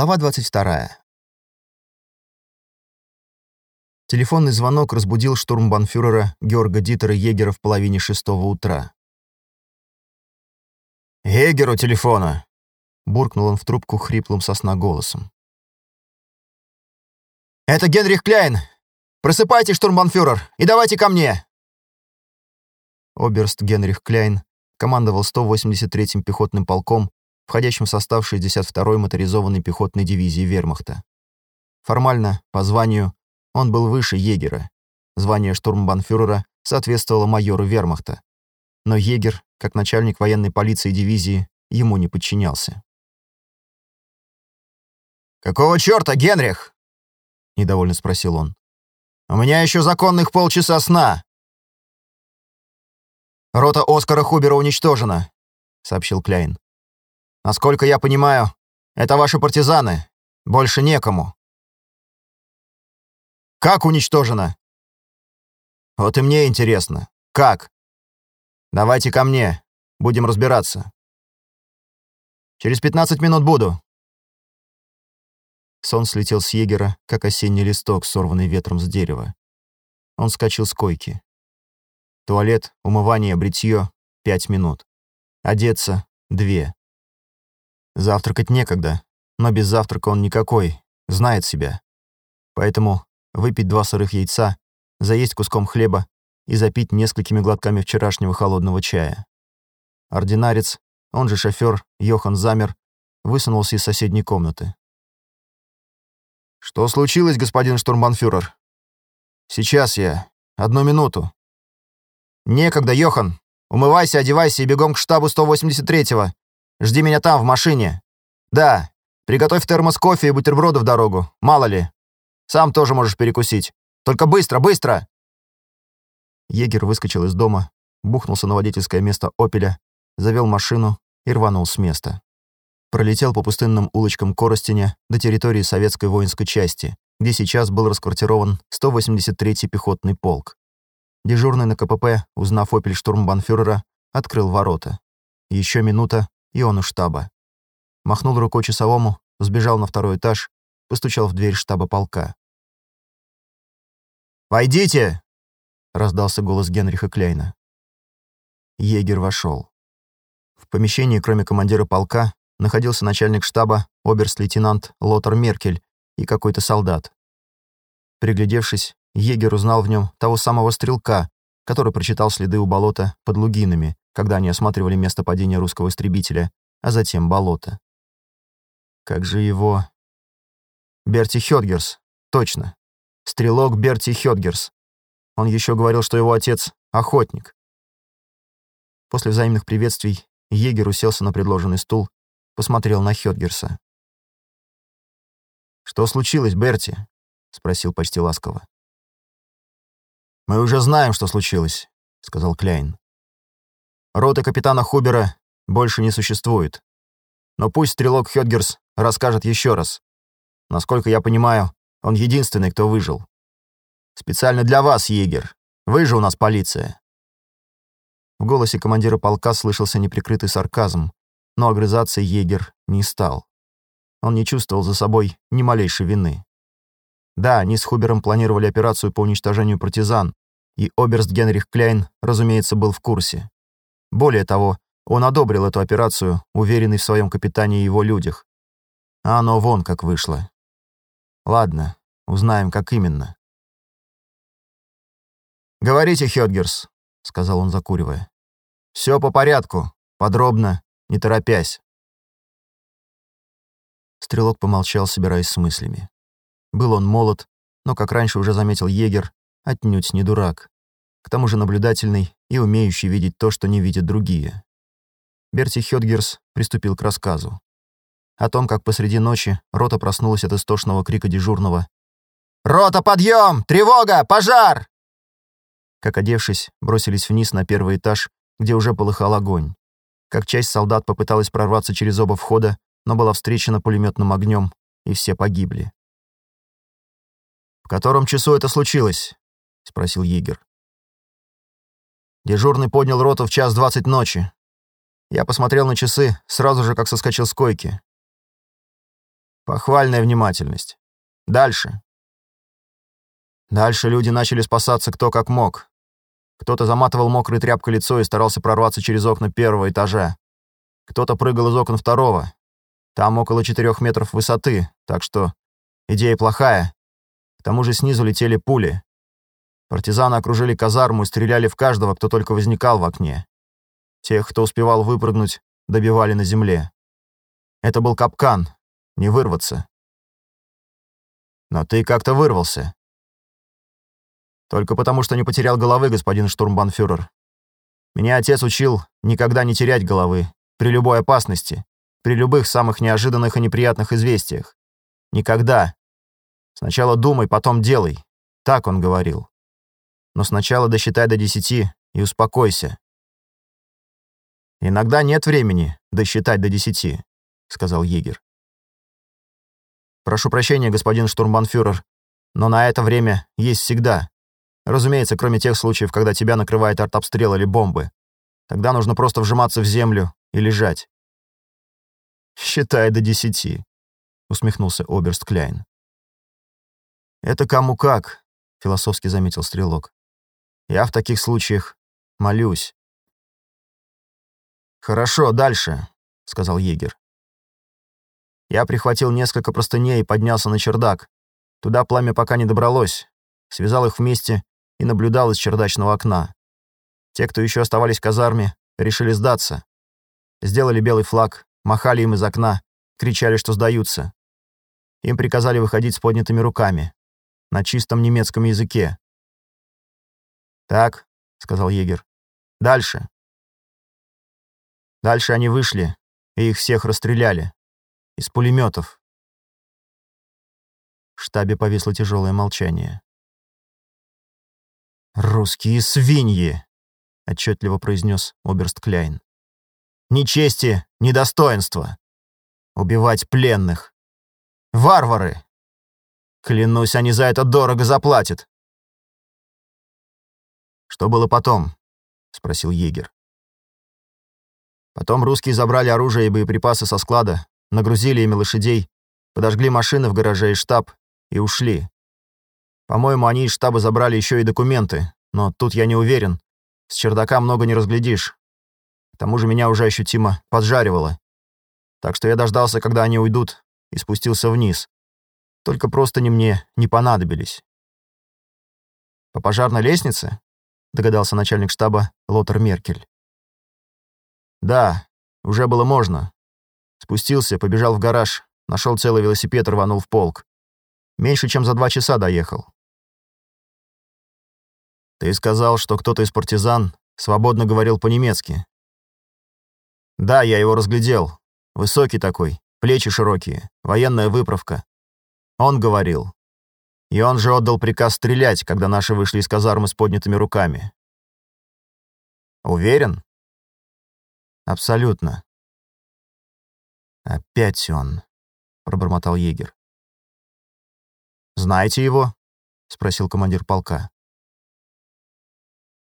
Глава 22. Телефонный звонок разбудил штурмбанфюрера Георга Дитера Егера в половине шестого утра. «Егеру телефона!» — буркнул он в трубку хриплым сосна голосом. «Это Генрих Кляйн! Просыпайтесь, штурмбанфюрер, и давайте ко мне!» Оберст Генрих Кляйн командовал 183-м пехотным полком входящим в состав 62-й моторизованной пехотной дивизии вермахта. Формально, по званию, он был выше егера. Звание штурмбанфюрера соответствовало майору вермахта. Но егер, как начальник военной полиции дивизии, ему не подчинялся. «Какого чёрта, Генрих?» — недовольно спросил он. «У меня еще законных полчаса сна». «Рота Оскара Хубера уничтожена», — сообщил Кляйн. Насколько я понимаю, это ваши партизаны. Больше некому. Как уничтожено? Вот и мне интересно. Как? Давайте ко мне. Будем разбираться. Через 15 минут буду. Сон слетел с егера, как осенний листок, сорванный ветром с дерева. Он скачал с койки. Туалет, умывание, бритье — пять минут. Одеться — две. Завтракать некогда, но без завтрака он никакой, знает себя. Поэтому выпить два сырых яйца, заесть куском хлеба и запить несколькими глотками вчерашнего холодного чая. Ординарец, он же шофер, Йохан замер, высунулся из соседней комнаты. «Что случилось, господин штурмбанфюрер?» «Сейчас я. Одну минуту». «Некогда, Йохан. Умывайся, одевайся и бегом к штабу 183-го. Жди меня там, в машине. Да, приготовь термос кофе и бутерброды в дорогу, мало ли. Сам тоже можешь перекусить. Только быстро, быстро!» Егер выскочил из дома, бухнулся на водительское место «Опеля», завел машину и рванул с места. Пролетел по пустынным улочкам Коростеня до территории советской воинской части, где сейчас был расквартирован 183-й пехотный полк. Дежурный на КПП, узнав «Опель» штурмбанфюрера, открыл ворота. Еще минута, и он у штаба. Махнул рукой часовому, сбежал на второй этаж, постучал в дверь штаба полка. «Войдите!» — раздался голос Генриха Кляйна. Егер вошел. В помещении, кроме командира полка, находился начальник штаба, оберст-лейтенант Лотар Меркель и какой-то солдат. Приглядевшись, егер узнал в нем того самого стрелка, который прочитал следы у болота под Лугинами, когда они осматривали место падения русского истребителя, а затем болото. Как же его... Берти Хёдгерс. Точно. Стрелок Берти Хёдгерс. Он еще говорил, что его отец — охотник. После взаимных приветствий егер уселся на предложенный стул, посмотрел на Хёдгерса. «Что случилось, Берти?» — спросил почти ласково. «Мы уже знаем, что случилось», — сказал Кляйн. Роты капитана Хубера больше не существует. Но пусть стрелок Хёдгерс расскажет еще раз. Насколько я понимаю, он единственный, кто выжил. Специально для вас, егер. Вы же у нас полиция. В голосе командира полка слышался неприкрытый сарказм, но огрызаться егер не стал. Он не чувствовал за собой ни малейшей вины. Да, они с Хубером планировали операцию по уничтожению партизан, и оберст Генрих Кляйн, разумеется, был в курсе. Более того, он одобрил эту операцию, уверенный в своем капитане и его людях. А оно вон как вышло. Ладно, узнаем, как именно. «Говорите, Хёдгерс», — сказал он, закуривая. «Все по порядку, подробно, не торопясь». Стрелок помолчал, собираясь с мыслями. Был он молод, но, как раньше уже заметил егер, отнюдь не дурак к тому же наблюдательный и умеющий видеть то, что не видят другие. Берти Хёдгерс приступил к рассказу. О том, как посреди ночи рота проснулась от истошного крика дежурного «Рота, подъем! Тревога! Пожар!» Как одевшись, бросились вниз на первый этаж, где уже полыхал огонь. Как часть солдат попыталась прорваться через оба входа, но была встречена пулеметным огнем, и все погибли. «В котором часу это случилось?» — спросил егер. Дежурный поднял роту в час двадцать ночи. Я посмотрел на часы, сразу же как соскочил с койки. Похвальная внимательность. Дальше. Дальше люди начали спасаться кто как мог. Кто-то заматывал мокрой тряпкой лицо и старался прорваться через окна первого этажа. Кто-то прыгал из окон второго. Там около четырех метров высоты, так что идея плохая. К тому же снизу летели пули. Партизаны окружили казарму и стреляли в каждого, кто только возникал в окне. Тех, кто успевал выпрыгнуть, добивали на земле. Это был капкан, не вырваться. Но ты как-то вырвался. Только потому, что не потерял головы, господин штурмбанфюрер. Меня отец учил никогда не терять головы, при любой опасности, при любых самых неожиданных и неприятных известиях. Никогда. Сначала думай, потом делай. Так он говорил. Но сначала досчитай до десяти и успокойся. Иногда нет времени досчитать до десяти, сказал егер. Прошу прощения, господин штурмбанфюрер, но на это время есть всегда. Разумеется, кроме тех случаев, когда тебя накрывает артобстрел или бомбы. Тогда нужно просто вжиматься в землю и лежать. «Считай до десяти», — усмехнулся Оберст Кляйн. «Это кому как», — философски заметил Стрелок. «Я в таких случаях молюсь». «Хорошо, дальше», — сказал егер. Я прихватил несколько простыней и поднялся на чердак. Туда пламя пока не добралось. Связал их вместе и наблюдал из чердачного окна. Те, кто еще оставались в казарме, решили сдаться. Сделали белый флаг, махали им из окна, кричали, что сдаются. Им приказали выходить с поднятыми руками. На чистом немецком языке. «Так», — сказал егер. «Дальше». Дальше они вышли, и их всех расстреляли. Из пулеметов. В штабе повисло тяжелое молчание. «Русские свиньи!» — отчетливо произнес Оберст Кляйн. «Ни чести, ни достоинства! Убивать пленных! Варвары! Клянусь, они за это дорого заплатят!» «Что было потом?» — спросил егер. Потом русские забрали оружие и боеприпасы со склада, нагрузили ими лошадей, подожгли машины в гараже и штаб и ушли. По-моему, они из штаба забрали еще и документы, но тут я не уверен. С чердака много не разглядишь. К тому же меня уже ощутимо поджаривало. Так что я дождался, когда они уйдут, и спустился вниз. Только просто не мне не понадобились. «По пожарной лестнице?» — догадался начальник штаба Лотер Меркель. «Да, уже было можно. Спустился, побежал в гараж, нашел целый велосипед, рванул в полк. Меньше чем за два часа доехал. Ты сказал, что кто-то из партизан свободно говорил по-немецки. Да, я его разглядел. Высокий такой, плечи широкие, военная выправка. Он говорил. И он же отдал приказ стрелять, когда наши вышли из казармы с поднятыми руками. Уверен? Абсолютно. «Опять он», — пробормотал егер. «Знаете его?» — спросил командир полка.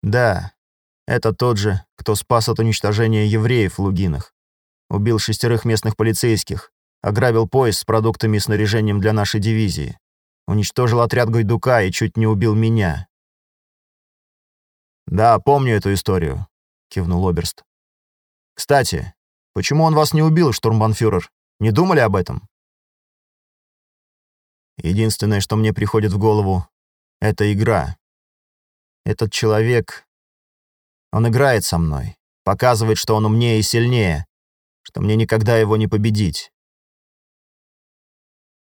«Да, это тот же, кто спас от уничтожения евреев в Лугинах. Убил шестерых местных полицейских, ограбил поезд с продуктами и снаряжением для нашей дивизии, уничтожил отряд Гайдука и чуть не убил меня». «Да, помню эту историю», — кивнул Оберст. «Кстати, Почему он вас не убил, штурмбанфюрер? Не думали об этом? Единственное, что мне приходит в голову, это игра. Этот человек... Он играет со мной, показывает, что он умнее и сильнее, что мне никогда его не победить.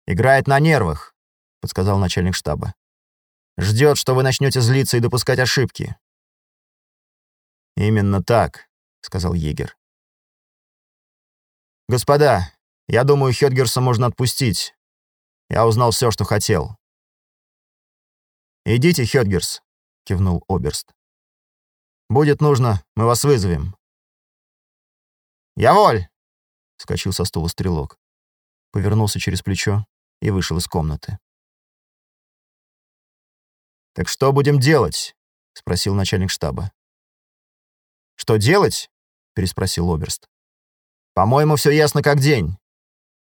«Играет на нервах», — подсказал начальник штаба. «Ждет, что вы начнете злиться и допускать ошибки». «Именно так», — сказал егер. «Господа, я думаю, Хёдгерса можно отпустить. Я узнал все, что хотел». «Идите, Хёдгерс», — кивнул Оберст. «Будет нужно, мы вас вызовем». «Я воль!» — скочил со стула стрелок. Повернулся через плечо и вышел из комнаты. «Так что будем делать?» — спросил начальник штаба. «Что делать?» — переспросил Оберст. По-моему, все ясно как день.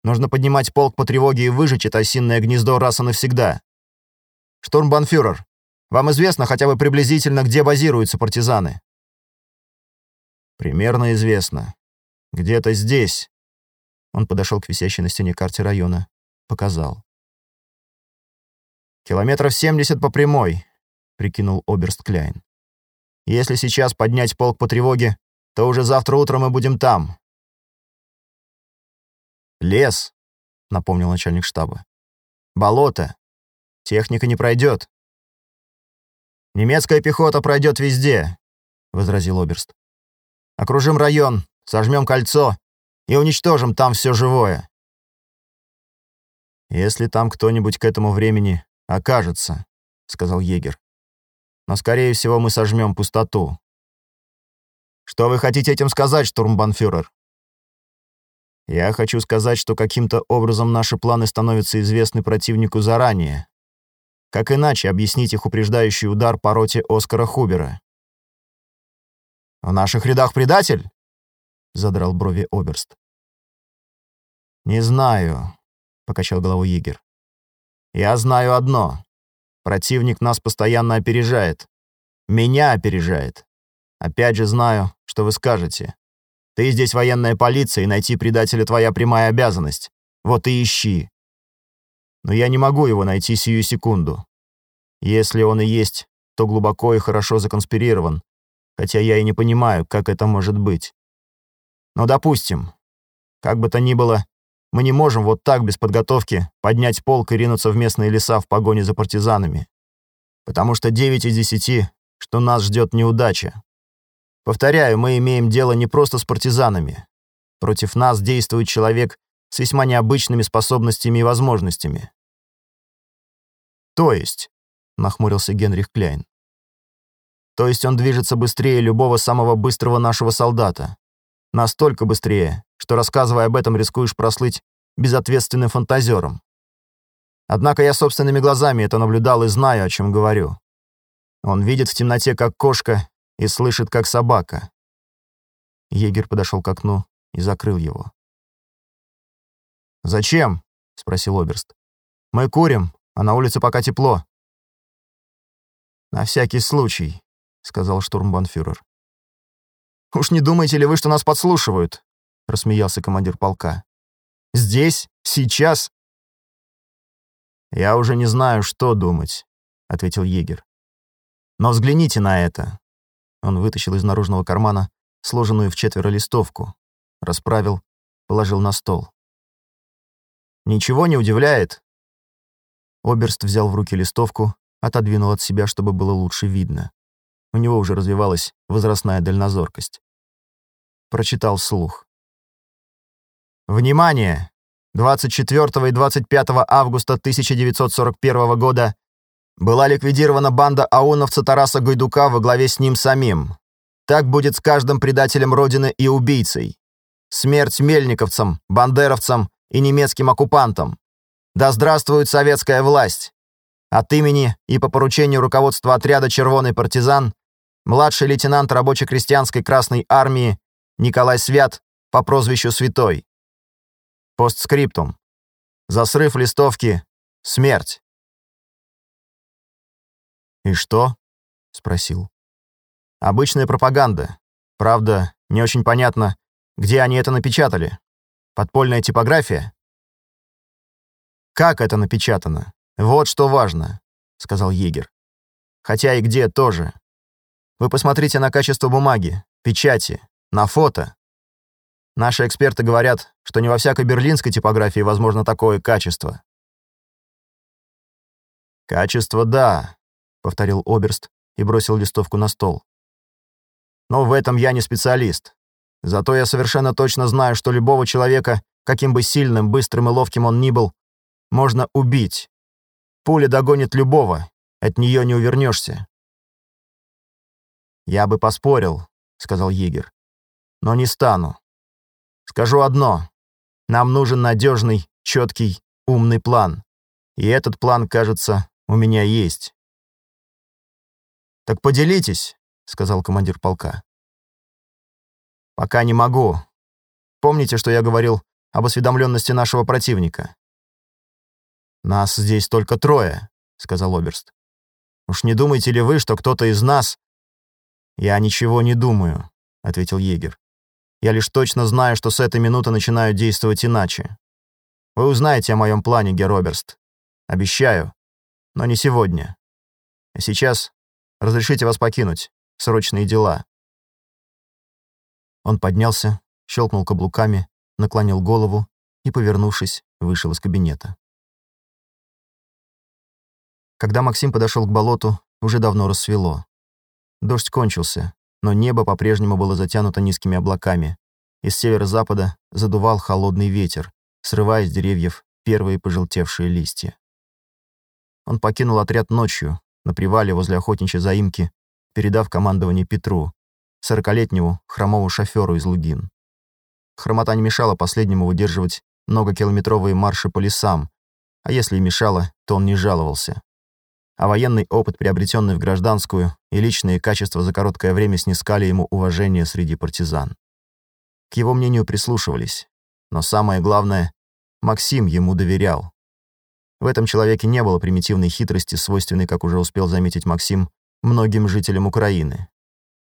Нужно поднимать полк по тревоге и выжечь это осинное гнездо раз и навсегда. Штурмбанфюрер, вам известно хотя бы приблизительно, где базируются партизаны?» «Примерно известно. Где-то здесь». Он подошел к висящей на стене карте района. Показал. «Километров семьдесят по прямой», — прикинул Оберст Кляйн. «Если сейчас поднять полк по тревоге, то уже завтра утром мы будем там». «Лес», — напомнил начальник штаба. «Болото. Техника не пройдет». «Немецкая пехота пройдет везде», — возразил Оберст. «Окружим район, сожмем кольцо и уничтожим там все живое». «Если там кто-нибудь к этому времени «Окажется», — сказал егер. «Но, скорее всего, мы сожмем пустоту». «Что вы хотите этим сказать, штурмбанфюрер?» «Я хочу сказать, что каким-то образом наши планы становятся известны противнику заранее. Как иначе объяснить их упреждающий удар по роте Оскара Хубера?» «В наших рядах предатель?» — задрал брови Оберст. «Не знаю», — покачал головой егер. Я знаю одно. Противник нас постоянно опережает. Меня опережает. Опять же знаю, что вы скажете. Ты здесь военная полиция, и найти предателя твоя прямая обязанность. Вот и ищи. Но я не могу его найти сию секунду. Если он и есть, то глубоко и хорошо законспирирован, хотя я и не понимаю, как это может быть. Но допустим, как бы то ни было, мы не можем вот так, без подготовки, поднять полк и ринуться в местные леса в погоне за партизанами. Потому что 9 из 10, что нас ждет неудача. Повторяю, мы имеем дело не просто с партизанами. Против нас действует человек с весьма необычными способностями и возможностями. То есть, нахмурился Генрих Кляйн. То есть он движется быстрее любого самого быстрого нашего солдата. Настолько быстрее, что, рассказывая об этом, рискуешь прослыть безответственным фантазером. Однако я собственными глазами это наблюдал и знаю, о чем говорю. Он видит в темноте, как кошка, и слышит, как собака. Егерь подошел к окну и закрыл его. «Зачем?» — спросил Оберст. «Мы курим, а на улице пока тепло». «На всякий случай», — сказал штурмбанфюрер. «Уж не думаете ли вы, что нас подслушивают?» — рассмеялся командир полка. «Здесь? Сейчас?» «Я уже не знаю, что думать», — ответил егерь. «Но взгляните на это». Он вытащил из наружного кармана сложенную в четверо листовку, расправил, положил на стол. «Ничего не удивляет?» Оберст взял в руки листовку, отодвинул от себя, чтобы было лучше видно. У него уже развивалась возрастная дальнозоркость. Прочитал слух. Внимание! 24 и 25 августа 1941 года была ликвидирована банда ауновца Тараса Гайдука во главе с ним самим. Так будет с каждым предателем Родины и убийцей. Смерть мельниковцам, бандеровцам и немецким оккупантам. Да здравствует советская власть! От имени и по поручению руководства отряда «Червоный партизан» младший лейтенант рабоче-крестьянской Красной Армии Николай Свят по прозвищу Святой. Постскриптум. За срыв листовки — смерть. «И что?» — спросил. «Обычная пропаганда. Правда, не очень понятно, где они это напечатали. Подпольная типография?» «Как это напечатано? Вот что важно», — сказал егер. «Хотя и где тоже. Вы посмотрите на качество бумаги, печати, на фото. Наши эксперты говорят, что не во всякой берлинской типографии возможно такое качество. «Качество, да», — повторил Оберст и бросил листовку на стол. «Но в этом я не специалист. Зато я совершенно точно знаю, что любого человека, каким бы сильным, быстрым и ловким он ни был, можно убить. Пуля догонит любого, от нее не увернешься». «Я бы поспорил», — сказал егер, — «но не стану. Скажу одно. Нам нужен надежный, четкий, умный план. И этот план, кажется, у меня есть. «Так поделитесь», — сказал командир полка. «Пока не могу. Помните, что я говорил об осведомленности нашего противника. «Нас здесь только трое», — сказал Оберст. «Уж не думаете ли вы, что кто-то из нас...» «Я ничего не думаю», — ответил егер. «Я лишь точно знаю, что с этой минуты начинаю действовать иначе. Вы узнаете о моем плане, Героберст. Обещаю. Но не сегодня. А сейчас разрешите вас покинуть. Срочные дела». Он поднялся, щелкнул каблуками, наклонил голову и, повернувшись, вышел из кабинета. Когда Максим подошел к болоту, уже давно рассвело. Дождь кончился, но небо по-прежнему было затянуто низкими облаками. Из северо-запада задувал холодный ветер, срывая с деревьев первые пожелтевшие листья. Он покинул отряд ночью, на привале возле охотничьей заимки, передав командование Петру, сорокалетнему хромому шоферу из Лугин. Хромота не мешала последнему выдерживать многокилометровые марши по лесам, а если и мешала, то он не жаловался а военный опыт, приобретенный в гражданскую, и личные качества за короткое время снискали ему уважение среди партизан. К его мнению прислушивались, но самое главное, Максим ему доверял. В этом человеке не было примитивной хитрости, свойственной, как уже успел заметить Максим, многим жителям Украины.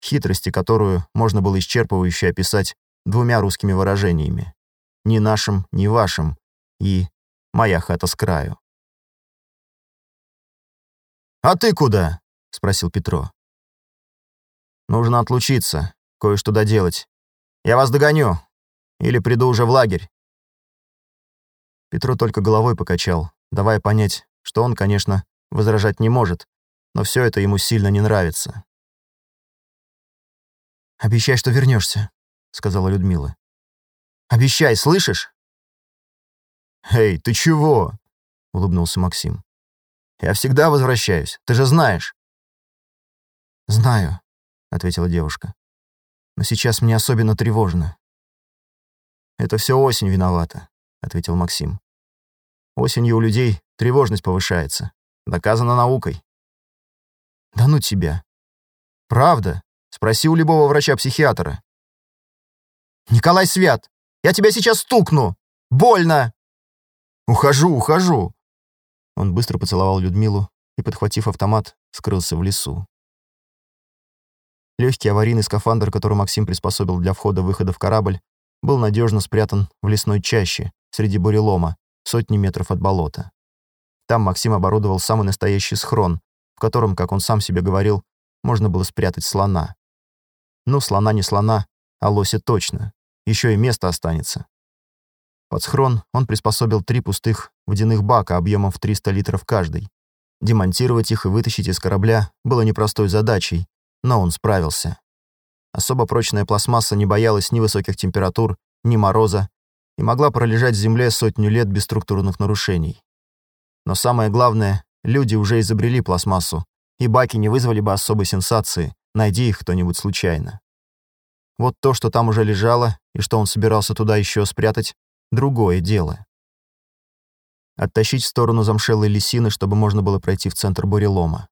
Хитрости, которую можно было исчерпывающе описать двумя русскими выражениями. «Ни нашим, ни вашим» и «Моя хата с краю». «А ты куда?» — спросил Петро. «Нужно отлучиться, кое-что доделать. Я вас догоню. Или приду уже в лагерь». Петро только головой покачал, давая понять, что он, конечно, возражать не может, но все это ему сильно не нравится. «Обещай, что вернешься, сказала Людмила. «Обещай, слышишь?» «Эй, ты чего?» — улыбнулся Максим. Я всегда возвращаюсь, ты же знаешь». «Знаю», — ответила девушка. «Но сейчас мне особенно тревожно». «Это все осень виновата», — ответил Максим. «Осенью у людей тревожность повышается. Доказано наукой». «Да ну тебя». «Правда? Спроси у любого врача-психиатра». «Николай Свят, я тебя сейчас стукну! Больно!» «Ухожу, ухожу!» Он быстро поцеловал Людмилу и, подхватив автомат, скрылся в лесу. Легкий аварийный скафандр, который Максим приспособил для входа-выхода в корабль, был надежно спрятан в лесной чаще, среди бурелома, сотни метров от болота. Там Максим оборудовал самый настоящий схрон, в котором, как он сам себе говорил, можно было спрятать слона. Ну, слона не слона, а лося точно. Еще и место останется. Под схрон он приспособил три пустых водяных бака объемом в 300 литров каждый. Демонтировать их и вытащить из корабля было непростой задачей, но он справился. Особо прочная пластмасса не боялась ни высоких температур, ни мороза и могла пролежать в земле сотню лет без структурных нарушений. Но самое главное, люди уже изобрели пластмассу, и баки не вызвали бы особой сенсации, найди их кто-нибудь случайно. Вот то, что там уже лежало, и что он собирался туда еще спрятать, другое дело. Оттащить в сторону замшелой лисины, чтобы можно было пройти в центр бурелома.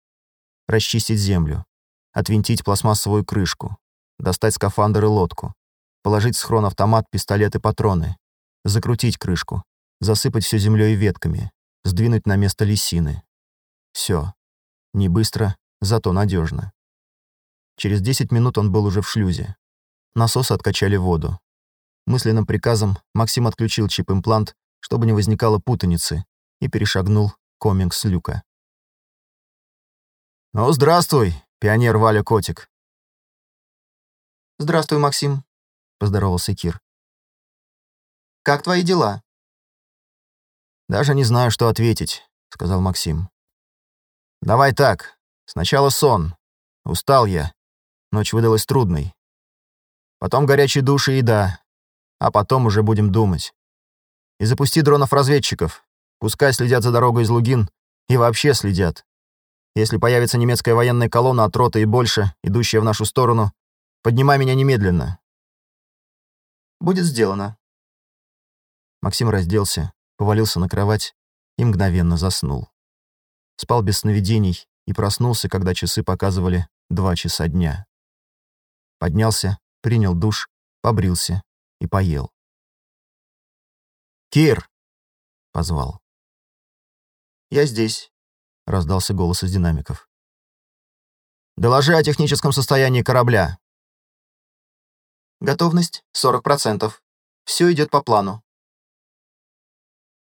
Расчистить землю. Отвинтить пластмассовую крышку. Достать скафандр и лодку. Положить схрон автомат, пистолет и патроны. Закрутить крышку. Засыпать все землей и ветками. Сдвинуть на место лисины. Все. Не быстро, зато надежно. Через 10 минут он был уже в шлюзе. Насосы откачали воду. Мысленным приказом Максим отключил чип-имплант, чтобы не возникало путаницы, и перешагнул комингс люка. «Ну, здравствуй, пионер Валя Котик». «Здравствуй, Максим», — поздоровался Кир. «Как твои дела?» «Даже не знаю, что ответить», — сказал Максим. «Давай так. Сначала сон. Устал я. Ночь выдалась трудной. Потом горячий душ и еда а потом уже будем думать. И запусти дронов-разведчиков. Пускай следят за дорогой из Лугин и вообще следят. Если появится немецкая военная колонна от роты и больше, идущая в нашу сторону, поднимай меня немедленно. Будет сделано. Максим разделся, повалился на кровать и мгновенно заснул. Спал без сновидений и проснулся, когда часы показывали два часа дня. Поднялся, принял душ, побрился и поел. «Кир!» — позвал. «Я здесь», — раздался голос из динамиков. «Доложи о техническом состоянии корабля». «Готовность 40%. Все идет по плану».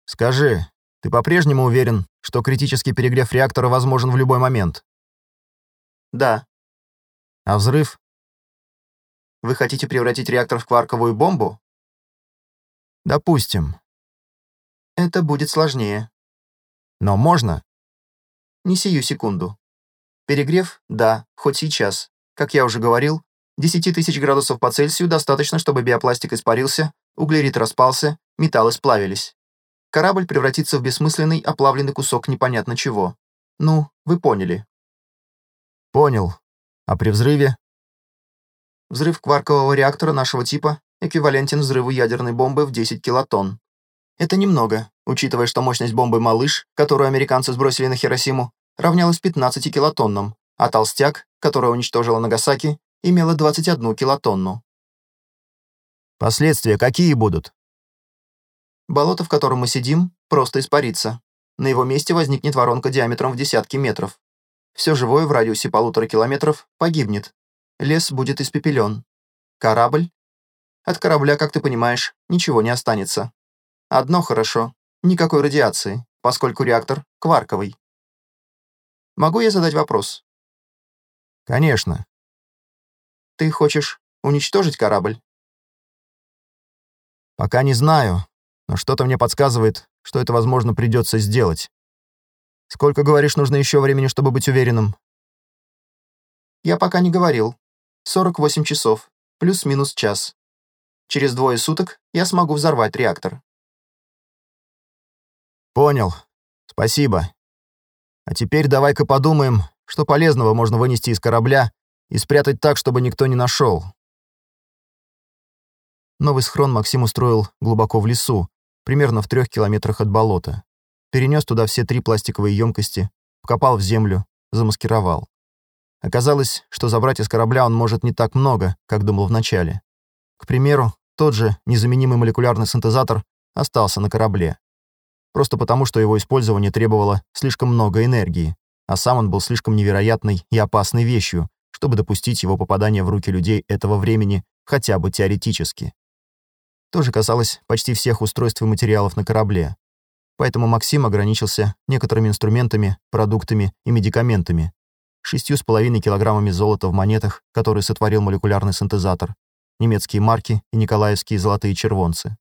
«Скажи, ты по-прежнему уверен, что критический перегрев реактора возможен в любой момент?» «Да». «А взрыв?» «Вы хотите превратить реактор в кварковую бомбу?» «Допустим». «Это будет сложнее». «Но можно?» «Не сию секунду». Перегрев? Да, хоть сейчас. Как я уже говорил, 10 тысяч градусов по Цельсию достаточно, чтобы биопластик испарился, углерид распался, металлы сплавились. Корабль превратится в бессмысленный, оплавленный кусок непонятно чего. Ну, вы поняли. Понял. А при взрыве? Взрыв кваркового реактора нашего типа эквивалентен взрыву ядерной бомбы в 10 килотонн. Это немного, учитывая, что мощность бомбы «Малыш», которую американцы сбросили на Хиросиму, равнялась 15 килотоннам, а «Толстяк», которая уничтожила Нагасаки, имела 21 килотонну. Последствия какие будут? Болото, в котором мы сидим, просто испарится. На его месте возникнет воронка диаметром в десятки метров. Все живое в радиусе полутора километров погибнет. Лес будет испепелен. Корабль? От корабля, как ты понимаешь, ничего не останется. Одно хорошо. Никакой радиации, поскольку реактор кварковый. Могу я задать вопрос? Конечно. Ты хочешь уничтожить корабль? Пока не знаю, но что-то мне подсказывает, что это, возможно, придется сделать. Сколько, говоришь, нужно еще времени, чтобы быть уверенным? Я пока не говорил. 48 часов, плюс-минус час. Через двое суток я смогу взорвать реактор. Понял. Спасибо. А теперь давай-ка подумаем, что полезного можно вынести из корабля и спрятать так, чтобы никто не нашел. Новый схрон Максим устроил глубоко в лесу, примерно в трех километрах от болота. Перенес туда все три пластиковые емкости, вкопал в землю, замаскировал. Оказалось, что забрать из корабля он может не так много, как думал вначале. К примеру, тот же незаменимый молекулярный синтезатор остался на корабле. Просто потому, что его использование требовало слишком много энергии, а сам он был слишком невероятной и опасной вещью, чтобы допустить его попадание в руки людей этого времени хотя бы теоретически. То же касалось почти всех устройств и материалов на корабле. Поэтому Максим ограничился некоторыми инструментами, продуктами и медикаментами, шестью с половиной килограммами золота в монетах, которые сотворил молекулярный синтезатор, немецкие марки и николаевские золотые червонцы,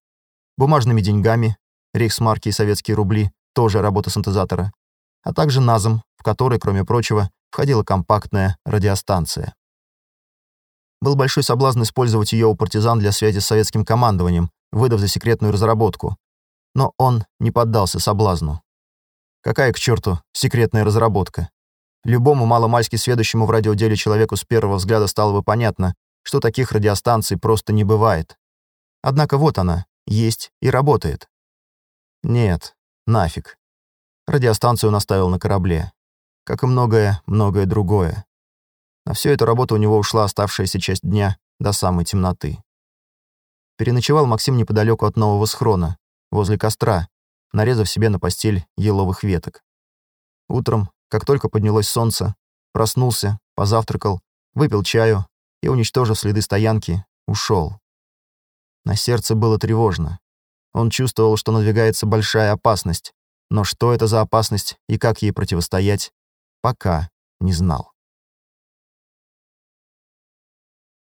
бумажными деньгами, рейхсмарки и советские рубли, тоже работа синтезатора, а также НАЗом, в который, кроме прочего, входила компактная радиостанция. Был большой соблазн использовать ее у партизан для связи с советским командованием, выдав за секретную разработку. Но он не поддался соблазну. Какая к черту секретная разработка? Любому маломальски сведущему в радиоделе человеку с первого взгляда стало бы понятно, что таких радиостанций просто не бывает. Однако вот она, есть и работает. Нет, нафиг. Радиостанцию он оставил на корабле. Как и многое, многое другое. На всю эту работу у него ушла оставшаяся часть дня до самой темноты. Переночевал Максим неподалеку от нового схрона, возле костра, нарезав себе на постель еловых веток. Утром, как только поднялось солнце, проснулся, позавтракал, выпил чаю и, уничтожив следы стоянки, ушел. На сердце было тревожно. Он чувствовал, что надвигается большая опасность, но что это за опасность и как ей противостоять, пока не знал.